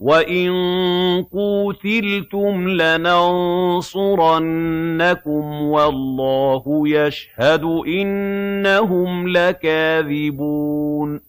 وَإِن قُوتِلْتُمْ لَنَنصُرَنَّكُمْ وَاللَّهُ يَشْهَدُ إِنَّهُمْ لَكَاذِبُونَ